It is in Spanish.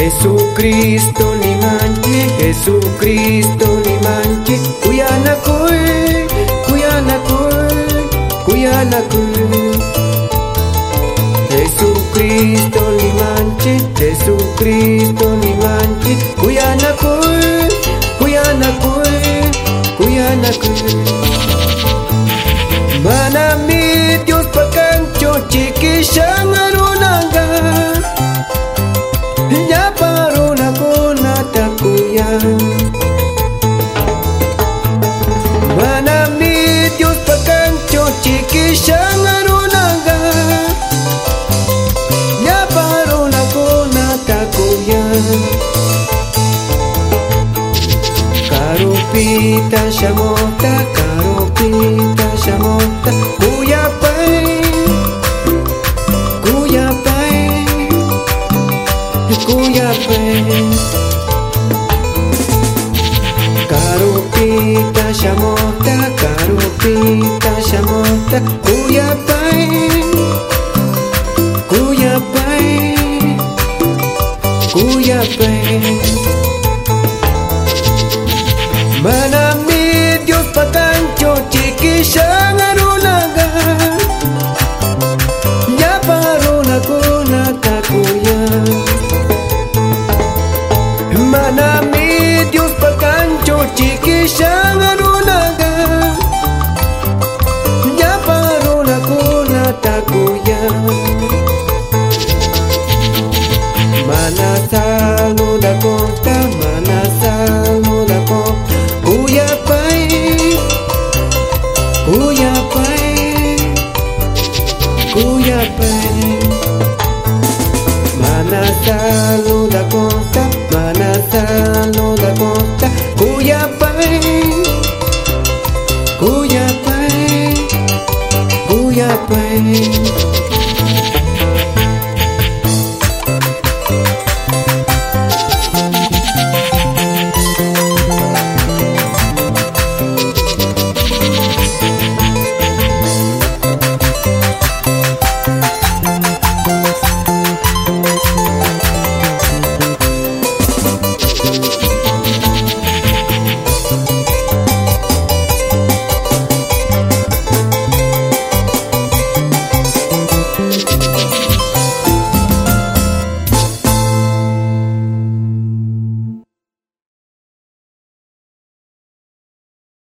Jesucristo ni manchi, Jesucristo ni manchi, kuyana kuy, kuyana kuy, kuyana kuy. Jesucristo ni manchi, Jesucristo ni manchi, kuyana kuy, kuyana kuy, kuyana kuy. Manami Dios pakancho chikishan arunanga takuya Manami Dios pakancho chikishan arunanga Ya paruna kuna takuya Carupita shamota, carupita shamota, cuyapai, chamou da Carupita kuya da kuya Cuiabai Cuiabai Manami Dios patancho chiquishan arulaga Ya paruna kuna kakuya Manami Dios patancho chiquishan manasano da conta, manasano da conta. Uya pai, uya pai, uya pai. Manasano da conta, manasano da conta. Uya pai, uya pai, uya pai.